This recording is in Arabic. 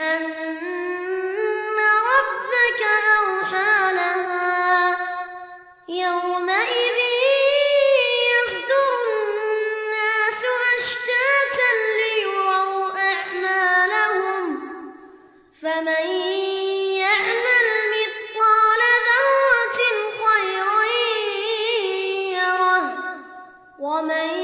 أن ربك أوحى لها. يومئذ يصدر الناس أشتاتا أعمالهم. فمن يعمل مثقال ذرة خيرا يره. ومن